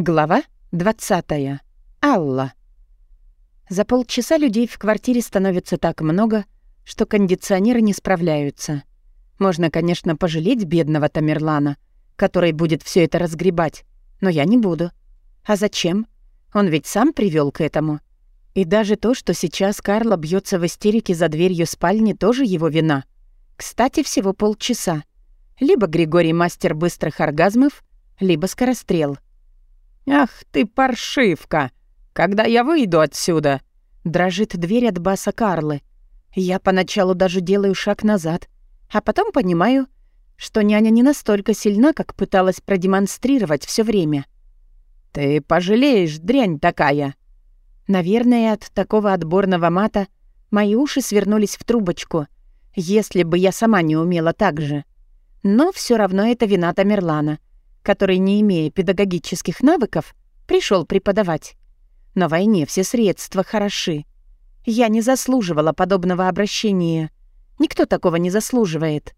Глава 20. Алла. За полчаса людей в квартире становится так много, что кондиционеры не справляются. Можно, конечно, пожалеть бедного Тамерлана, который будет все это разгребать, но я не буду. А зачем? Он ведь сам привел к этому. И даже то, что сейчас Карла бьется в истерике за дверью спальни, тоже его вина. Кстати, всего полчаса. Либо Григорий мастер быстрых оргазмов, либо скорострел — «Ах ты, паршивка! Когда я выйду отсюда?» Дрожит дверь от баса Карлы. Я поначалу даже делаю шаг назад, а потом понимаю, что няня не настолько сильна, как пыталась продемонстрировать все время. «Ты пожалеешь, дрянь такая!» Наверное, от такого отборного мата мои уши свернулись в трубочку, если бы я сама не умела так же. Но все равно это вина Тамерлана — который, не имея педагогических навыков, пришел преподавать. На войне все средства хороши. Я не заслуживала подобного обращения. Никто такого не заслуживает.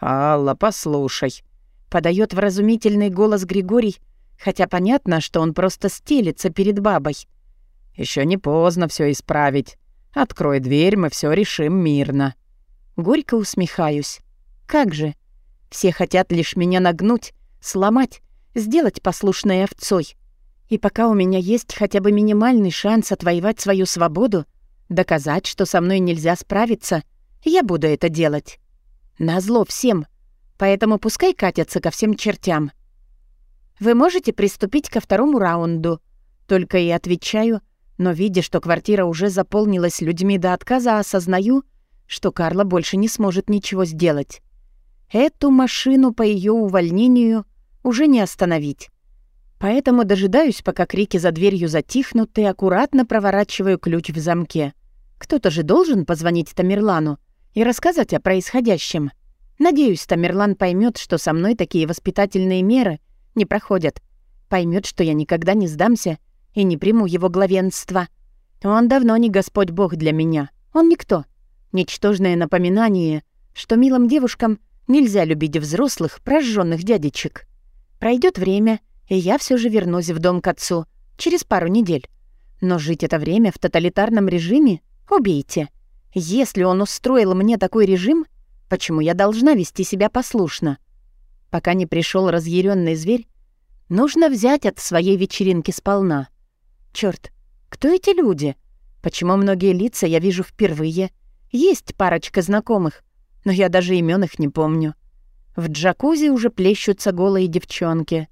«Алла, послушай», — подает вразумительный голос Григорий, хотя понятно, что он просто стелится перед бабой. Еще не поздно все исправить. Открой дверь, мы все решим мирно». Горько усмехаюсь. «Как же? Все хотят лишь меня нагнуть, сломать, сделать послушной овцой. И пока у меня есть хотя бы минимальный шанс отвоевать свою свободу, доказать, что со мной нельзя справиться, я буду это делать. Назло всем. Поэтому пускай катятся ко всем чертям. Вы можете приступить ко второму раунду. Только и отвечаю, но видя, что квартира уже заполнилась людьми до отказа, осознаю, что Карла больше не сможет ничего сделать. Эту машину по ее увольнению уже не остановить. Поэтому дожидаюсь, пока крики за дверью затихнут, и аккуратно проворачиваю ключ в замке. Кто-то же должен позвонить Тамерлану и рассказать о происходящем. Надеюсь, Тамерлан поймет, что со мной такие воспитательные меры не проходят. Поймет, что я никогда не сдамся и не приму его главенство. Он давно не Господь Бог для меня. Он никто. Ничтожное напоминание, что милым девушкам нельзя любить взрослых, прожженных дядечек. Пройдет время, и я все же вернусь в дом к отцу через пару недель. Но жить это время в тоталитарном режиме — убейте. Если он устроил мне такой режим, почему я должна вести себя послушно? Пока не пришел разъяренный зверь, нужно взять от своей вечеринки сполна. Черт, кто эти люди? Почему многие лица я вижу впервые? Есть парочка знакомых, но я даже имен их не помню. В джакузи уже плещутся голые девчонки.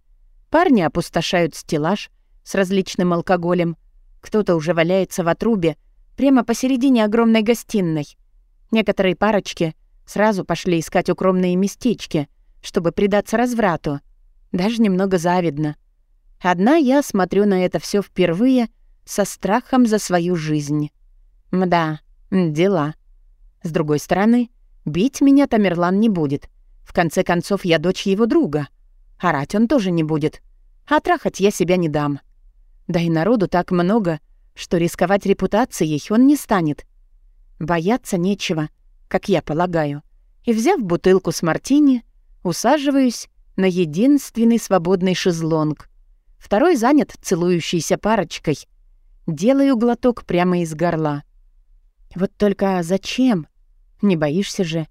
Парни опустошают стеллаж с различным алкоголем. Кто-то уже валяется в отрубе, прямо посередине огромной гостиной. Некоторые парочки сразу пошли искать укромные местечки, чтобы предаться разврату. Даже немного завидно. Одна я смотрю на это все впервые со страхом за свою жизнь. Мда, дела. С другой стороны, бить меня Тамерлан не будет — в конце концов, я дочь его друга. Орать он тоже не будет. А трахать я себя не дам. Да и народу так много, что рисковать репутацией он не станет. Бояться нечего, как я полагаю. И, взяв бутылку с мартини, усаживаюсь на единственный свободный шезлонг. Второй занят целующейся парочкой. Делаю глоток прямо из горла. Вот только зачем? Не боишься же?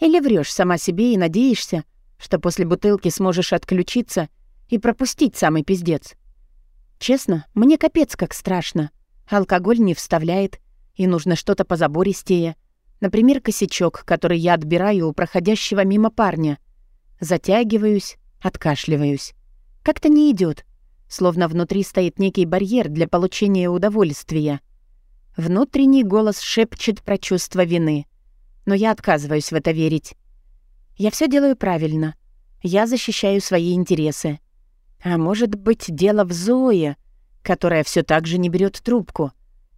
Или врешь сама себе и надеешься, что после бутылки сможешь отключиться и пропустить самый пиздец. Честно, мне капец как страшно. Алкоголь не вставляет, и нужно что-то позабористее. Например, косячок, который я отбираю у проходящего мимо парня. Затягиваюсь, откашливаюсь. Как-то не идет, словно внутри стоит некий барьер для получения удовольствия. Внутренний голос шепчет про чувство вины но я отказываюсь в это верить. Я все делаю правильно. Я защищаю свои интересы. А может быть, дело в Зое, которая все так же не берет трубку.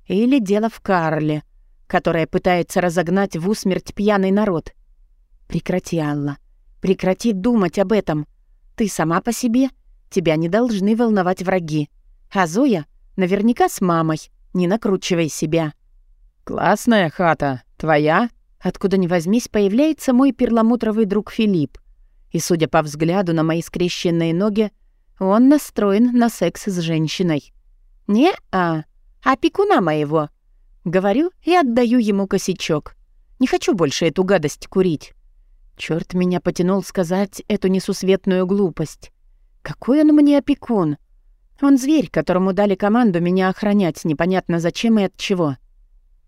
Или дело в Карле, которая пытается разогнать в усмерть пьяный народ. Прекрати, Алла. Прекрати думать об этом. Ты сама по себе. Тебя не должны волновать враги. А Зоя наверняка с мамой. Не накручивай себя. «Классная хата. Твоя?» Откуда ни возьмись, появляется мой перламутровый друг Филипп. И, судя по взгляду на мои скрещенные ноги, Он настроен на секс с женщиной. «Не-а, опекуна моего». Говорю и отдаю ему косячок. Не хочу больше эту гадость курить. Черт меня потянул сказать эту несусветную глупость. Какой он мне опекун? Он зверь, которому дали команду меня охранять, непонятно зачем и от чего.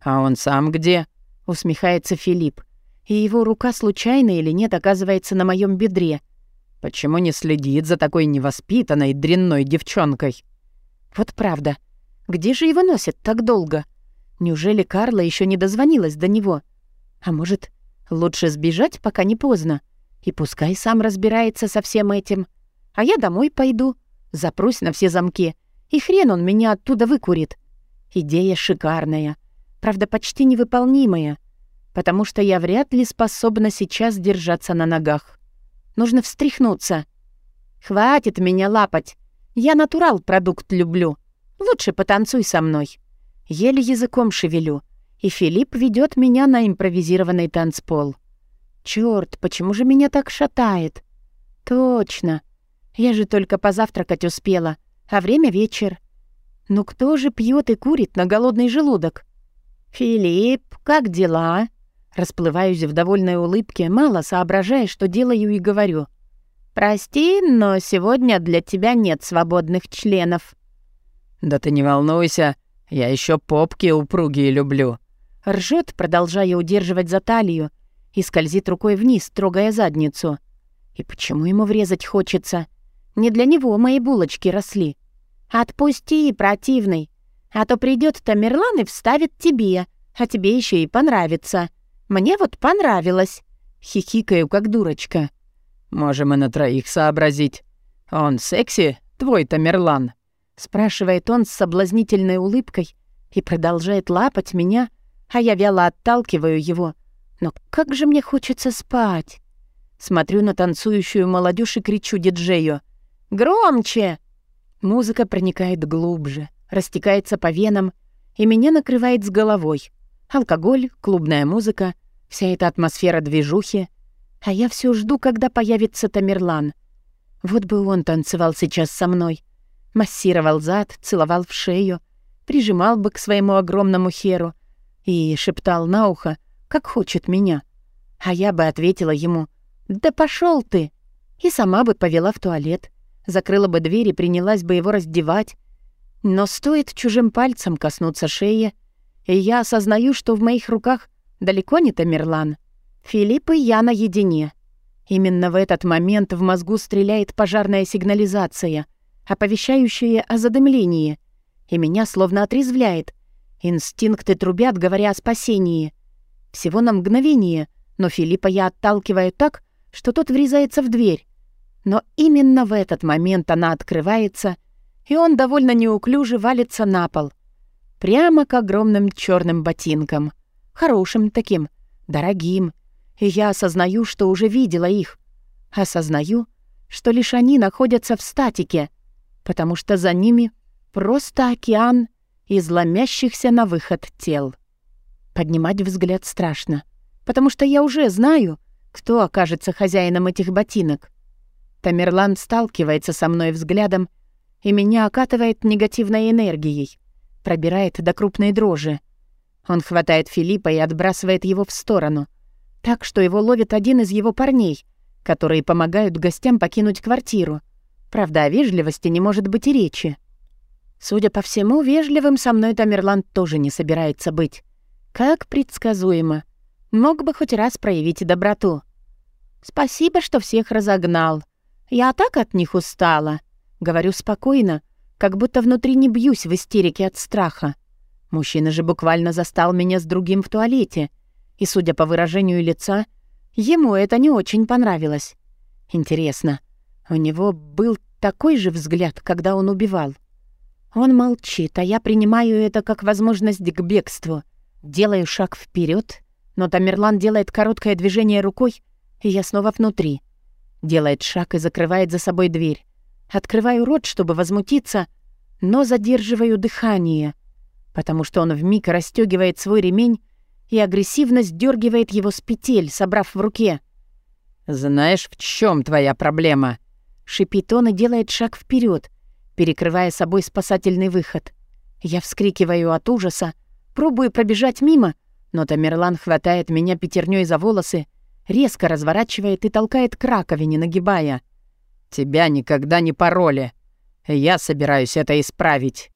«А он сам где?» — усмехается Филипп. И его рука случайно или нет оказывается на моем бедре. «Почему не следит за такой невоспитанной, дрянной девчонкой?» «Вот правда. Где же его носят так долго? Неужели Карла еще не дозвонилась до него? А может, лучше сбежать, пока не поздно? И пускай сам разбирается со всем этим. А я домой пойду, запрусь на все замки, и хрен он меня оттуда выкурит. Идея шикарная, правда, почти невыполнимая, потому что я вряд ли способна сейчас держаться на ногах. Нужно встряхнуться. Хватит меня лапать. Я натурал продукт люблю. Лучше потанцуй со мной. Еле языком шевелю, и Филипп ведет меня на импровизированный танцпол. Черт, почему же меня так шатает? Точно. Я же только позавтракать успела, а время вечер. Ну кто же пьет и курит на голодный желудок? «Филипп, как дела?» Расплываюсь в довольной улыбке, мало соображая, что делаю и говорю. «Прости, но сегодня для тебя нет свободных членов». «Да ты не волнуйся, я еще попки упругие люблю». Ржет, продолжая удерживать за талию, и скользит рукой вниз, трогая задницу. И почему ему врезать хочется? Не для него мои булочки росли. «Отпусти, противный, а то придет Тамерлан и вставит тебе, а тебе еще и понравится. Мне вот понравилось». Хихикаю, как дурочка. «Можем и на троих сообразить. Он секси, твой Тамерлан?» Спрашивает он с соблазнительной улыбкой и продолжает лапать меня, а я вяло отталкиваю его. Но как же мне хочется спать. Смотрю на танцующую молодежь и кричу диджею. «Громче!» Музыка проникает глубже, растекается по венам, и меня накрывает с головой. Алкоголь, клубная музыка, вся эта атмосфера движухи. А я все жду, когда появится Тамерлан. Вот бы он танцевал сейчас со мной — массировал зад, целовал в шею, прижимал бы к своему огромному херу и шептал на ухо, как хочет меня. А я бы ответила ему «Да пошел ты!» и сама бы повела в туалет, закрыла бы дверь и принялась бы его раздевать. Но стоит чужим пальцем коснуться шеи, и я осознаю, что в моих руках далеко не Тамерлан. Филипп и я наедине. Именно в этот момент в мозгу стреляет пожарная сигнализация — оповещающее о задымлении, и меня словно отрезвляет. Инстинкты трубят, говоря о спасении. Всего на мгновение, но Филиппа я отталкиваю так, что тот врезается в дверь. Но именно в этот момент она открывается, и он довольно неуклюже валится на пол. Прямо к огромным черным ботинкам. Хорошим таким, дорогим. И я осознаю, что уже видела их. Осознаю, что лишь они находятся в статике, потому что за ними просто океан изломящихся на выход тел. Поднимать взгляд страшно, потому что я уже знаю, кто окажется хозяином этих ботинок. Тамерлан сталкивается со мной взглядом, и меня окатывает негативной энергией, пробирает до крупной дрожи. Он хватает Филиппа и отбрасывает его в сторону, так что его ловит один из его парней, которые помогают гостям покинуть квартиру — Правда, о вежливости не может быть и речи. Судя по всему, вежливым со мной Тамерлан тоже не собирается быть. Как предсказуемо. Мог бы хоть раз проявить доброту. Спасибо, что всех разогнал. Я так от них устала. Говорю спокойно, как будто внутри не бьюсь в истерике от страха. Мужчина же буквально застал меня с другим в туалете, и, судя по выражению лица, ему это не очень понравилось. Интересно, у него был такой же взгляд, когда он убивал. Он молчит, а я принимаю это как возможность к бегству. Делаю шаг вперед, но Тамерлан делает короткое движение рукой, и я снова внутри. Делает шаг и закрывает за собой дверь. Открываю рот, чтобы возмутиться, но задерживаю дыхание, потому что он вмиг расстегивает свой ремень и агрессивно сдергивает его с петель, собрав в руке. «Знаешь, в чем твоя проблема?» Шипит он и делает шаг вперед, перекрывая собой спасательный выход. Я вскрикиваю от ужаса, пробую пробежать мимо, но Тамерлан хватает меня пятерней за волосы, резко разворачивает и толкает к раковине, нагибая. «Тебя никогда не пороли. Я собираюсь это исправить».